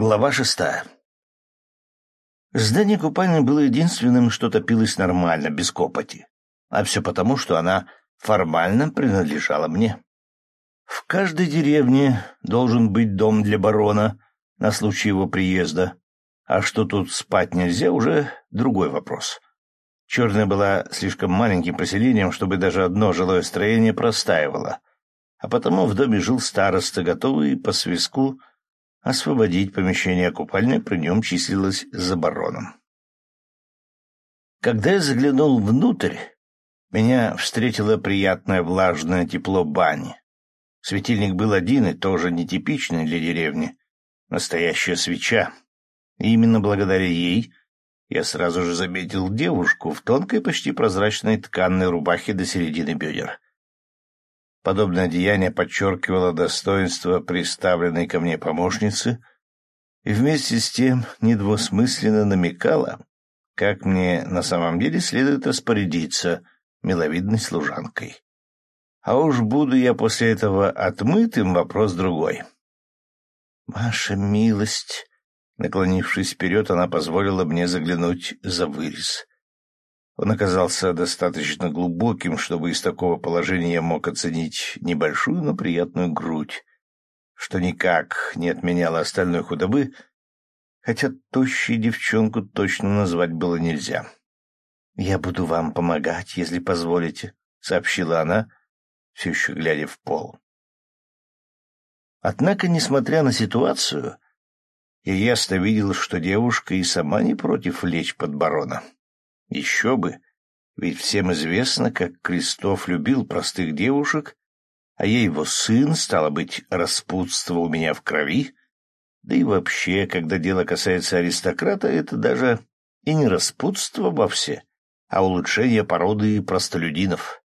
Глава шестая. Здание купальни было единственным, что топилось нормально, без копоти. А все потому, что она формально принадлежала мне. В каждой деревне должен быть дом для барона на случай его приезда. А что тут спать нельзя, уже другой вопрос. Черная была слишком маленьким поселением, чтобы даже одно жилое строение простаивало. А потому в доме жил староста, готовый по свиску освободить помещение купальни при нем числилось за бароном. Когда я заглянул внутрь, меня встретило приятное влажное тепло бани. Светильник был один и тоже нетипичный для деревни. Настоящая свеча. И именно благодаря ей я сразу же заметил девушку в тонкой, почти прозрачной тканной рубахе до середины бедер. Подобное деяние подчеркивало достоинство приставленной ко мне помощницы и вместе с тем недвусмысленно намекало, как мне на самом деле следует распорядиться миловидной служанкой. А уж буду я после этого отмытым, вопрос другой. «Ваша милость...» Наклонившись вперед, она позволила мне заглянуть за вырез. Он оказался достаточно глубоким, чтобы из такого положения я мог оценить небольшую, но приятную грудь, что никак не отменяло остальной худобы, хотя тощей девчонку точно назвать было нельзя. «Я буду вам помогать, если позволите», — сообщила она, все еще глядя в пол. Однако, несмотря на ситуацию, я ясно видел, что девушка и сама не против лечь под барона. Еще бы, ведь всем известно, как Крестов любил простых девушек, а я его сын, стало быть, распутство у меня в крови. Да и вообще, когда дело касается аристократа, это даже и не распутство вовсе, а улучшение породы простолюдинов.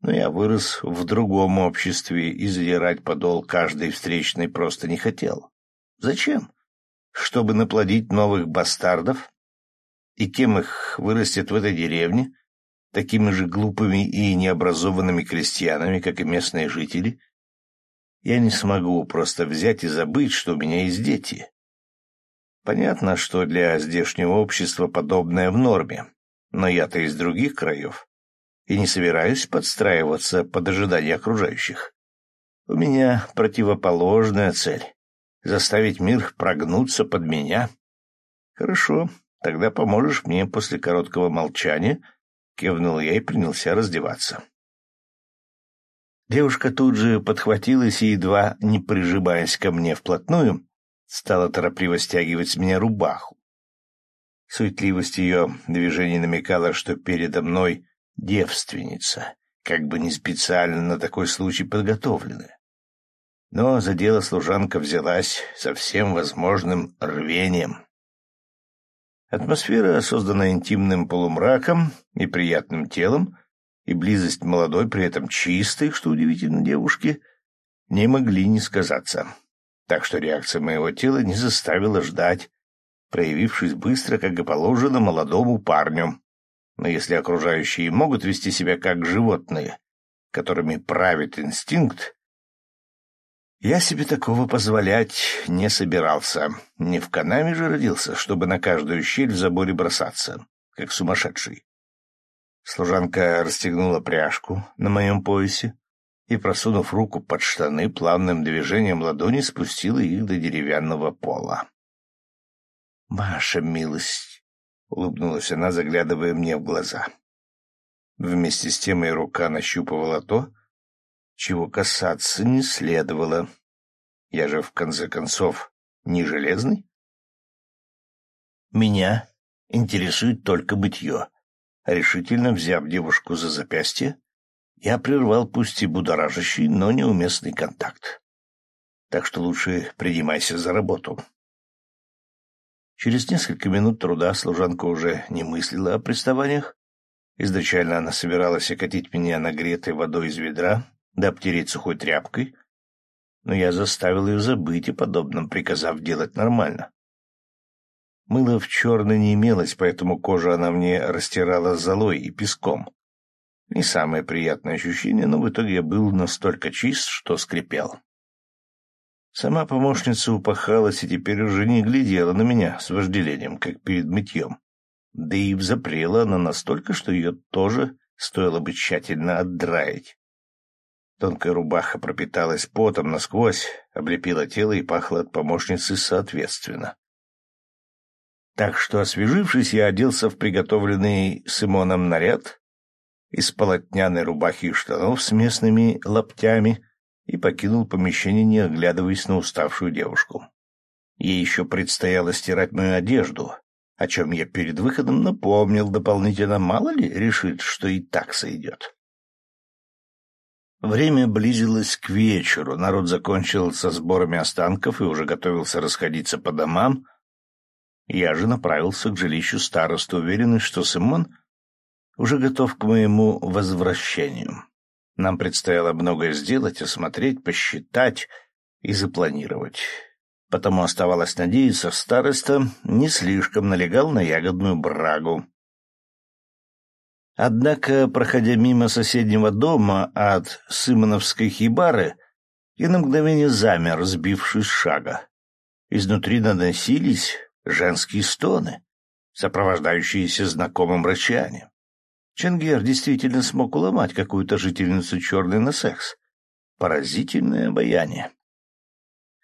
Но я вырос в другом обществе и задирать подол каждой встречной просто не хотел. Зачем? Чтобы наплодить новых бастардов? И кем их вырастет в этой деревне? Такими же глупыми и необразованными крестьянами, как и местные жители? Я не смогу просто взять и забыть, что у меня есть дети. Понятно, что для здешнего общества подобное в норме, но я-то из других краев и не собираюсь подстраиваться под ожидания окружающих. У меня противоположная цель — заставить мир прогнуться под меня. Хорошо, Тогда поможешь мне после короткого молчания, — кивнул я и принялся раздеваться. Девушка тут же подхватилась и, едва не прижимаясь ко мне вплотную, стала торопливо стягивать с меня рубаху. Суетливость ее движений намекала, что передо мной девственница, как бы не специально на такой случай подготовленная. Но за дело служанка взялась со всем возможным рвением. Атмосфера, созданная интимным полумраком и приятным телом, и близость молодой, при этом чистой, что удивительно девушки, не могли не сказаться. Так что реакция моего тела не заставила ждать, проявившись быстро, как и положено, молодому парню. Но если окружающие могут вести себя как животные, которыми правит инстинкт, я себе такого позволять не собирался. Не в канаме же родился, чтобы на каждую щель в заборе бросаться, как сумасшедший. Служанка расстегнула пряжку на моем поясе и, просунув руку под штаны, плавным движением ладони спустила их до деревянного пола. — Ваша милость! — улыбнулась она, заглядывая мне в глаза. Вместе с тем и рука нащупывала то, чего касаться не следовало. Я же, в конце концов, не железный. Меня интересует только бытье. Решительно взяв девушку за запястье, я прервал пусть и будоражащий, но неуместный контакт. Так что лучше принимайся за работу. Через несколько минут труда служанка уже не мыслила о приставаниях. Изначально она собиралась окатить меня нагретой водой из ведра, да обтереть сухой тряпкой, но я заставил ее забыть о подобном, приказав делать нормально. Мыла в черной не имелось, поэтому кожу она мне растирала золой и песком. Не самое приятное ощущение, но в итоге я был настолько чист, что скрипел. Сама помощница упахалась и теперь уже не глядела на меня с вожделением, как перед мытьем. Да и взапрела она настолько, что ее тоже стоило бы тщательно отдраить. Тонкая рубаха пропиталась потом насквозь, облепила тело и пахла от помощницы соответственно. Так что, освежившись, я оделся в приготовленный Симоном наряд из полотняной рубахи и штанов с местными лаптями и покинул помещение, не оглядываясь на уставшую девушку. Ей еще предстояло стирать мою одежду, о чем я перед выходом напомнил дополнительно, мало ли, решит, что и так сойдет. Время близилось к вечеру, народ закончил со сборами останков и уже готовился расходиться по домам. Я же направился к жилищу старосты, уверенный, что Симон уже готов к моему возвращению. Нам предстояло многое сделать, осмотреть, посчитать и запланировать. Потому оставалось надеяться, староста не слишком налегал на ягодную брагу. Однако, проходя мимо соседнего дома от Сымоновской хибары, я на мгновение замер, сбившись с шага. Изнутри наносились женские стоны, сопровождающиеся знакомым рычанием. Ченгер действительно смог уломать какую-то жительницу черной на секс. Поразительное обаяние.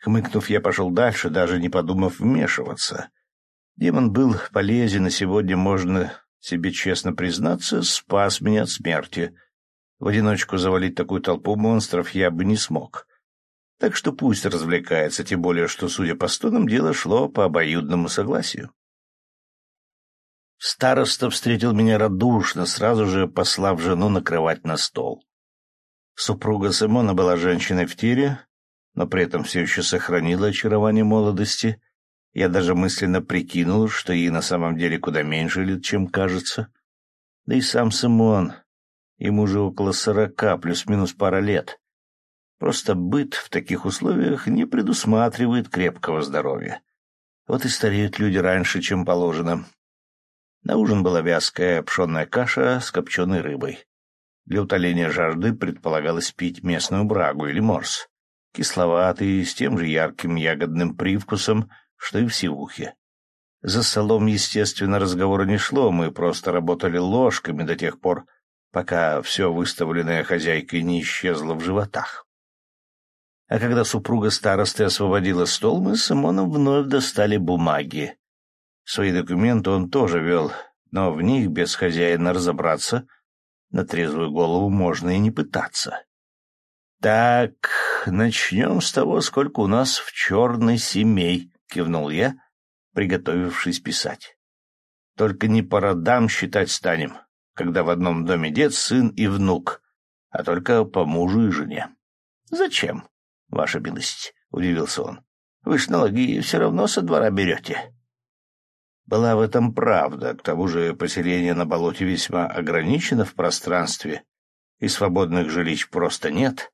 Хмыкнув, я пошел дальше, даже не подумав вмешиваться. Демон был полезен, и сегодня можно себе честно признаться, спас меня от смерти. В одиночку завалить такую толпу монстров я бы не смог. Так что пусть развлекается, тем более, что, судя по стонам, дело шло по обоюдному согласию. Староста встретил меня радушно, сразу же послав жену накрывать на стол. Супруга Симона была женщиной в тире, но при этом все еще сохранила очарование молодости я даже мысленно прикинул, что ей на самом деле куда меньше лет, чем кажется. Да и сам Симон, ему же около сорока, плюс-минус пара лет. Просто быт в таких условиях не предусматривает крепкого здоровья. Вот и стареют люди раньше, чем положено. На ужин была вязкая пшенная каша с копченой рыбой. Для утоления жажды предполагалось пить местную брагу или морс. Кисловатый, с тем же ярким ягодным привкусом — что и в сивухе. За столом, естественно, разговора не шло, мы просто работали ложками до тех пор, пока все выставленное хозяйкой не исчезло в животах. А когда супруга старосты освободила стол, мы с Симоном вновь достали бумаги. Свои документы он тоже вел, но в них без хозяина разобраться на трезвую голову можно и не пытаться. Так, начнем с того, сколько у нас в черной семей, — кивнул я, приготовившись писать. «Только не по родам считать станем, когда в одном доме дед, сын и внук, а только по мужу и жене». «Зачем, ваша милость?» — удивился он. «Вы ж налоги все равно со двора берете». Была в этом правда, к тому же поселение на болоте весьма ограничено в пространстве, и свободных жилищ просто нет.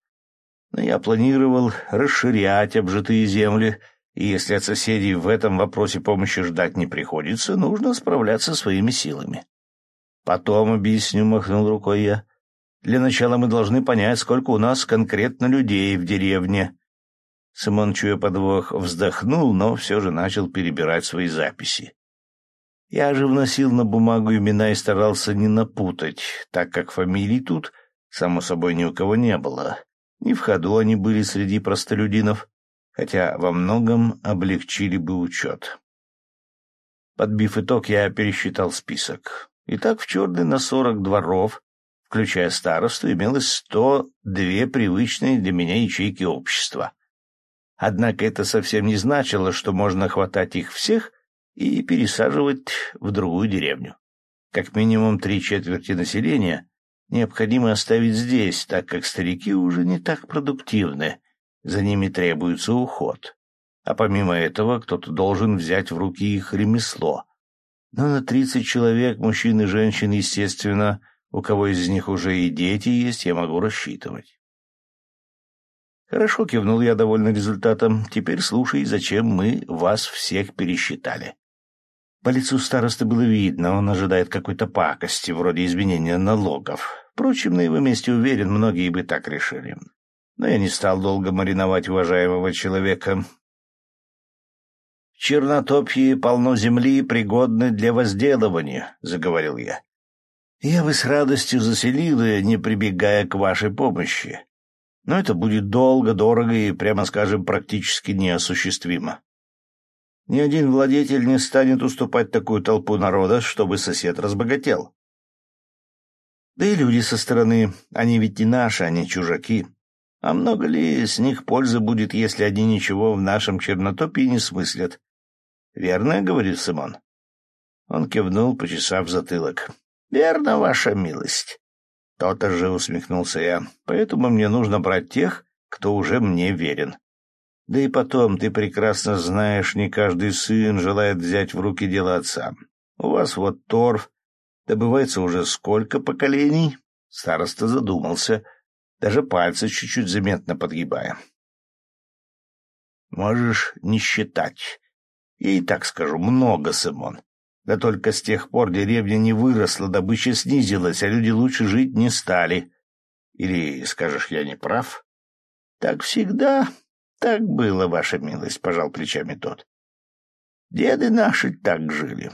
Но я планировал расширять обжитые земли и если от соседей в этом вопросе помощи ждать не приходится, нужно справляться своими силами. Потом объясню, махнул рукой я. Для начала мы должны понять, сколько у нас конкретно людей в деревне. Симон, чуя подвох, вздохнул, но все же начал перебирать свои записи. Я же вносил на бумагу имена и старался не напутать, так как фамилий тут, само собой, ни у кого не было. Не в ходу они были среди простолюдинов хотя во многом облегчили бы учет. Подбив итог, я пересчитал список. Итак, в Черной на сорок дворов, включая старосту, имелось сто две привычные для меня ячейки общества. Однако это совсем не значило, что можно хватать их всех и пересаживать в другую деревню. Как минимум три четверти населения необходимо оставить здесь, так как старики уже не так продуктивны, за ними требуется уход. А помимо этого кто-то должен взять в руки их ремесло. Но на тридцать человек, мужчин и женщин, естественно, у кого из них уже и дети есть, я могу рассчитывать. Хорошо, кивнул я, довольный результатом. Теперь слушай, зачем мы вас всех пересчитали. По лицу старосты было видно, он ожидает какой-то пакости, вроде изменения налогов. Впрочем, на его месте уверен, многие бы так решили. Но я не стал долго мариновать уважаемого человека. — Чернотопье полно земли, пригодной для возделывания, — заговорил я. — Я бы с радостью заселил ее, не прибегая к вашей помощи. Но это будет долго, дорого и, прямо скажем, практически неосуществимо. Ни один владетель не станет уступать такую толпу народа, чтобы сосед разбогател. Да и люди со стороны, они ведь не наши, они чужаки. А много ли с них пользы будет, если они ничего в нашем чернотопии не смыслят? Верно, — говорит Симон. Он кивнул, почесав затылок. — Верно, ваша милость. То-то же усмехнулся я. Поэтому мне нужно брать тех, кто уже мне верен. Да и потом, ты прекрасно знаешь, не каждый сын желает взять в руки дело отца. У вас вот торф добывается уже сколько поколений? Староста задумался, даже пальцы чуть-чуть заметно подгибая. Можешь не считать. Я и так скажу, много, Сымон. Да только с тех пор деревня не выросла, добыча снизилась, а люди лучше жить не стали. Или, скажешь, я не прав? Так всегда, так было, ваша милость, — пожал плечами тот. Деды наши так жили.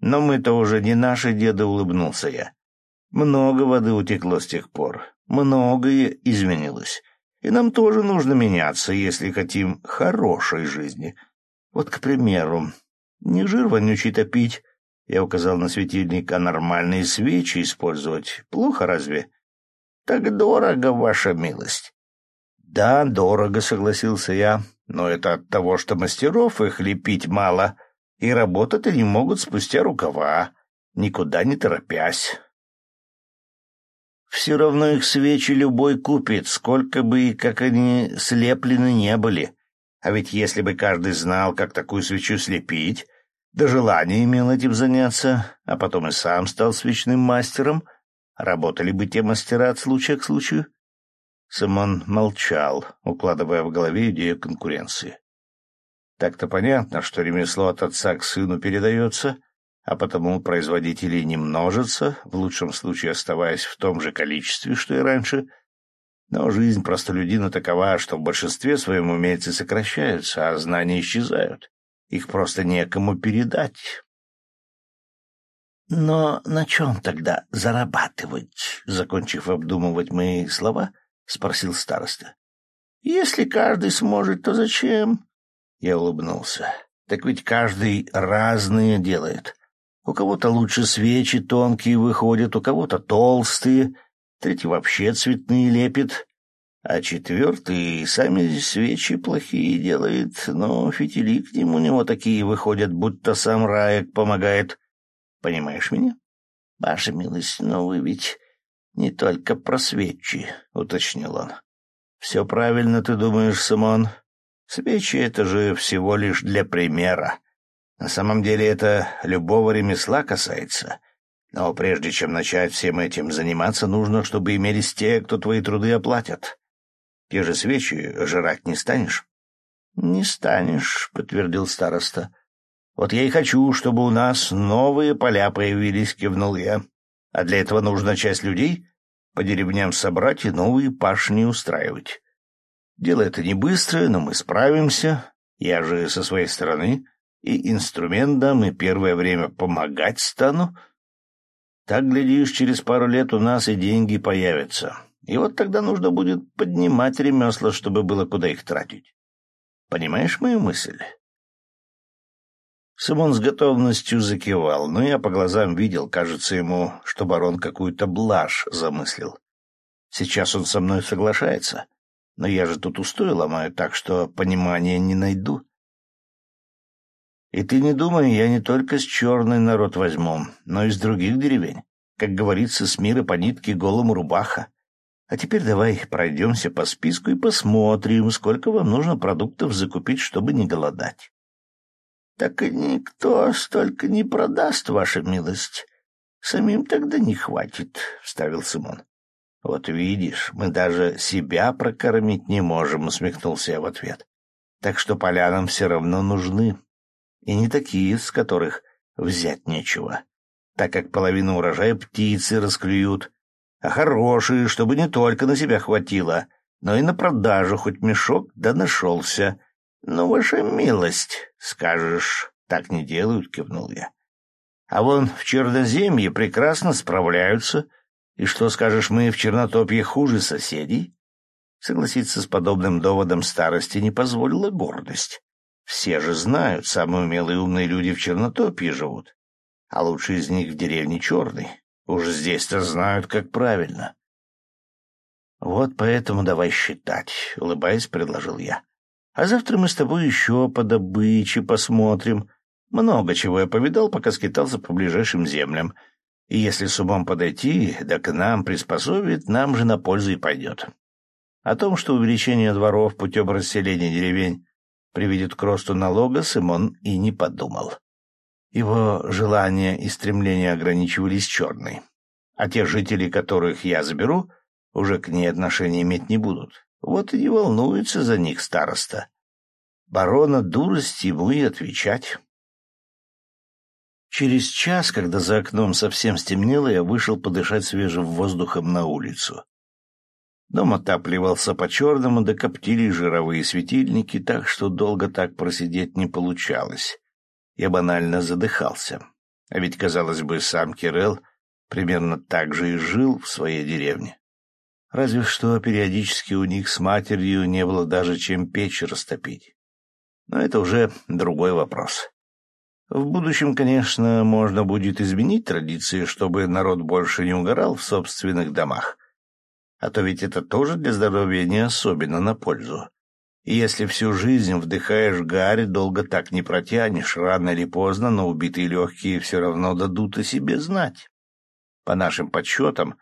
Но мы-то уже не наши деды, — улыбнулся я. Много воды утекло с тех пор, многое изменилось. И нам тоже нужно меняться, если хотим хорошей жизни. Вот, к примеру, не жир вонючий топить, я указал на светильник, а нормальные свечи использовать. Плохо разве? Так дорого, ваша милость. Да, дорого, согласился я, но это от того, что мастеров их лепить мало, и работать они могут спустя рукава, никуда не торопясь. Все равно их свечи любой купит, сколько бы и как они слеплены не были. А ведь если бы каждый знал, как такую свечу слепить, да желание имел этим заняться, а потом и сам стал свечным мастером, работали бы те мастера от случая к случаю. Симон молчал, укладывая в голове идею конкуренции. Так-то понятно, что ремесло от отца к сыну передается, а потому производители не множатся, в лучшем случае оставаясь в том же количестве, что и раньше. Но жизнь простолюдина такова, что в большинстве своем умельцы сокращаются, а знания исчезают. Их просто некому передать. «Но на чем тогда зарабатывать?» — закончив обдумывать мои слова, — спросил староста. — Если каждый сможет, то зачем? Я улыбнулся. — Так ведь каждый разные делает. У кого-то лучше свечи тонкие выходят, у кого-то толстые, третий вообще цветные лепит, а четвертый сами свечи плохие делает, но фитили к ним у него такие выходят, будто сам Раек помогает. Понимаешь меня? Ваша милость, но вы ведь не только про свечи, — уточнил он. — Все правильно ты думаешь, Симон. Свечи — это же всего лишь для примера. На самом деле это любого ремесла касается. Но прежде чем начать всем этим заниматься, нужно, чтобы имелись те, кто твои труды оплатят. Те же свечи жрать не станешь? — Не станешь, — подтвердил староста. — Вот я и хочу, чтобы у нас новые поля появились, — кивнул я. А для этого нужно часть людей по деревням собрать и новые пашни устраивать. Дело это не быстрое, но мы справимся. Я же со своей стороны и инструмент дам, и первое время помогать стану. Так, глядишь, через пару лет у нас и деньги появятся. И вот тогда нужно будет поднимать ремесла, чтобы было куда их тратить. Понимаешь мою мысль? Симон с готовностью закивал, но я по глазам видел, кажется ему, что барон какую-то блажь замыслил. Сейчас он со мной соглашается, но я же тут устой ломаю, так что понимания не найду. И ты не думай, я не только с черный народ возьму, но и с других деревень. Как говорится, с мира по нитке голому рубаха. А теперь давай пройдемся по списку и посмотрим, сколько вам нужно продуктов закупить, чтобы не голодать. Так и никто столько не продаст, ваша милость. Самим тогда не хватит, — вставил Симон. — Вот видишь, мы даже себя прокормить не можем, — усмехнулся я в ответ. Так что полянам все равно нужны. И не такие, с которых взять нечего, так как половину урожая птицы расклюют, а хорошие, чтобы не только на себя хватило, но и на продажу хоть мешок да нашелся. Ну, ваша милость, скажешь, так не делают, кивнул я. А вон в Черноземье прекрасно справляются. И что скажешь, мы в Чернотопье хуже соседей? Согласиться с подобным доводом старости не позволила гордость. Все же знают, самые умелые и умные люди в Чернотопье живут, а лучшие из них в деревне Черной. Уж здесь-то знают, как правильно. Вот поэтому давай считать, — улыбаясь, предложил я. А завтра мы с тобой еще по добыче посмотрим. Много чего я повидал, пока скитался по ближайшим землям. И если с умом подойти, да к нам приспособит, нам же на пользу и пойдет. О том, что увеличение дворов путем расселения деревень приведет к росту налога, Симон и не подумал. Его желания и стремления ограничивались черной. А те жители, которых я заберу, уже к ней отношения иметь не будут. Вот и не волнуется за них староста. Барона дурость ему и отвечать. Через час, когда за окном совсем стемнело, я вышел подышать свежим воздухом на улицу. Дом отапливался по-черному, да коптили жировые светильники, так что долго так просидеть не получалось. Я банально задыхался. А ведь, казалось бы, сам Кирелл примерно так же и жил в своей деревне. Разве что периодически у них с матерью не было даже чем печь растопить. Но это уже другой вопрос. В будущем, конечно, можно будет изменить традиции, чтобы народ больше не угорал в собственных домах. А то ведь это тоже для здоровья не особенно на пользу. И если всю жизнь вдыхаешь гарь, долго так не протянешь, рано или поздно, но убитые легкие все равно дадут о себе знать. По нашим подсчетам,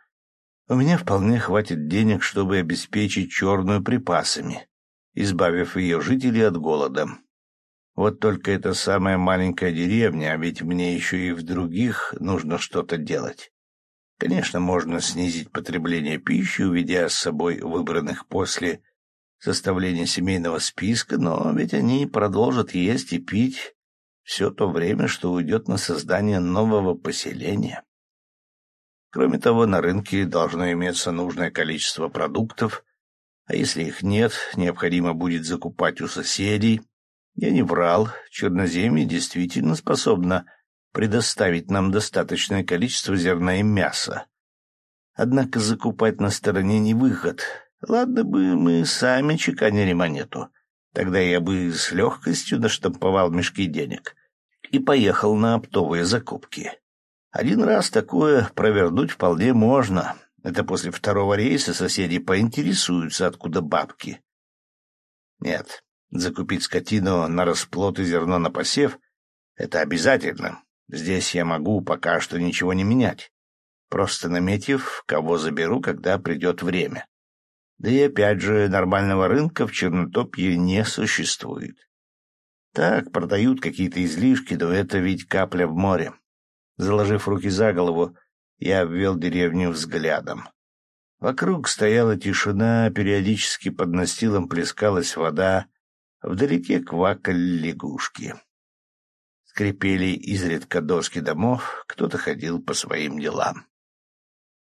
у меня вполне хватит денег, чтобы обеспечить черную припасами, избавив ее жителей от голода. Вот только это самая маленькая деревня, а ведь мне еще и в других нужно что-то делать. Конечно, можно снизить потребление пищи, уведя с собой выбранных после составления семейного списка, но ведь они продолжат есть и пить все то время, что уйдет на создание нового поселения. Кроме того, на рынке должно иметься нужное количество продуктов, а если их нет, необходимо будет закупать у соседей. Я не врал, Черноземье действительно способно предоставить нам достаточное количество зерна и мяса. Однако закупать на стороне не выход. Ладно бы мы сами чеканили монету. Тогда я бы с легкостью наштамповал мешки денег и поехал на оптовые закупки. Один раз такое провернуть вполне можно. Это после второго рейса соседи поинтересуются, откуда бабки. Нет, закупить скотину на расплод и зерно на посев — это обязательно. Здесь я могу пока что ничего не менять, просто наметив, кого заберу, когда придет время. Да и опять же, нормального рынка в Чернотопье не существует. Так, продают какие-то излишки, но это ведь капля в море. Заложив руки за голову, я обвел деревню взглядом. Вокруг стояла тишина, периодически под настилом плескалась вода, вдалеке квакали лягушки. Скрипели изредка доски домов, кто-то ходил по своим делам.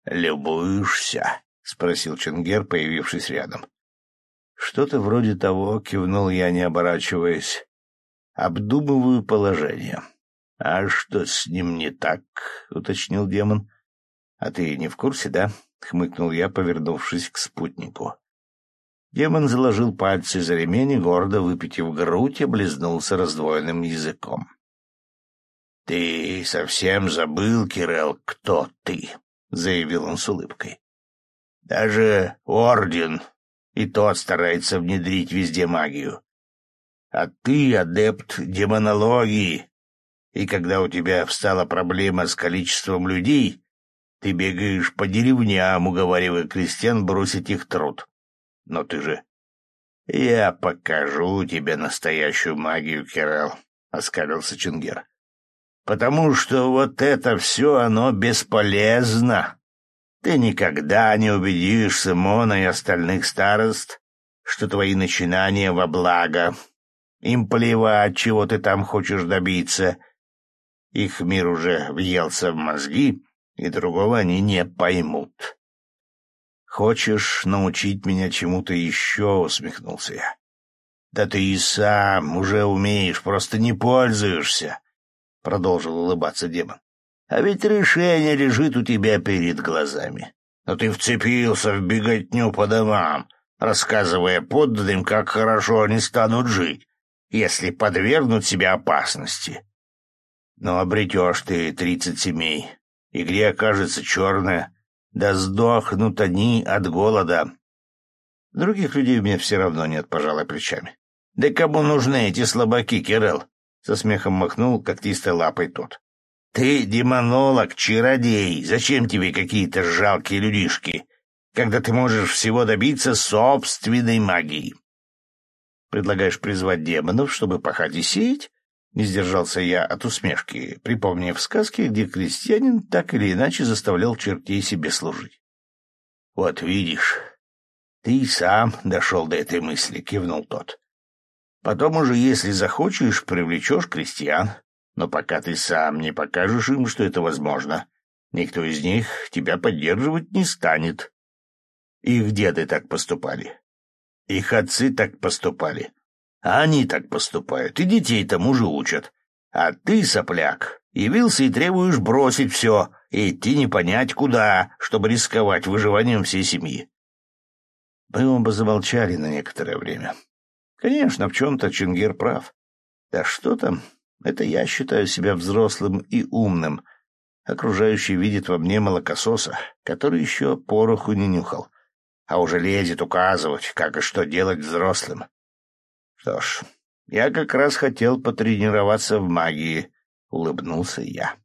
«Любуешься?» — спросил Ченгер, появившись рядом. «Что-то вроде того», — кивнул я, не оборачиваясь. «Обдумываю положение». «А что с ним не так?» — уточнил демон. «А ты не в курсе, да?» — хмыкнул я, повернувшись к спутнику. Демон заложил пальцы за ремень и, гордо выпитив грудь, облизнулся раздвоенным языком. — Ты совсем забыл, Кирелл, кто ты? — заявил он с улыбкой. — Даже Орден и тот старается внедрить везде магию. А ты адепт демонологии, и когда у тебя встала проблема с количеством людей, ты бегаешь по деревням, уговаривая крестьян бросить их труд. Но ты же... — Я покажу тебе настоящую магию, Кирелл, — оскалился Чингер. — Потому что вот это все, оно бесполезно. Ты никогда не убедишь Симона и остальных старост, что твои начинания во благо. Им плевать, чего ты там хочешь добиться — их мир уже въелся в мозги, и другого они не поймут. «Хочешь научить меня чему-то еще?» — усмехнулся я. «Да ты и сам уже умеешь, просто не пользуешься», — продолжил улыбаться демон. «А ведь решение лежит у тебя перед глазами. Но ты вцепился в беготню по домам, рассказывая подданным, как хорошо они станут жить, если подвергнут себя опасности. Но обретешь ты тридцать семей, и где окажется черная, да сдохнут они от голода. Других людей меня все равно нет, пожалуй, плечами. Да кому нужны эти слабаки, Кирилл? Со смехом махнул когтистой лапой тот. Ты демонолог, чародей. Зачем тебе какие-то жалкие людишки, когда ты можешь всего добиться собственной магией? Предлагаешь призвать демонов, чтобы пахать и сеять? Не сдержался я от усмешки, припомнив сказки, где крестьянин так или иначе заставлял чертей себе служить. — Вот видишь, ты и сам дошел до этой мысли, — кивнул тот. — Потом уже, если захочешь, привлечешь крестьян, но пока ты сам не покажешь им, что это возможно, никто из них тебя поддерживать не станет. Их деды так поступали. Их отцы так поступали. А они так поступают, и детей тому же учат. А ты, сопляк, явился и требуешь бросить все и идти не понять куда, чтобы рисковать выживанием всей семьи. Мы оба замолчали на некоторое время. Конечно, в чем-то Чингер прав. Да что там, это я считаю себя взрослым и умным. Окружающий видит во мне молокососа, который еще пороху не нюхал, а уже лезет указывать, как и что делать взрослым. Что ж, я как раз хотел потренироваться в магии, — улыбнулся я.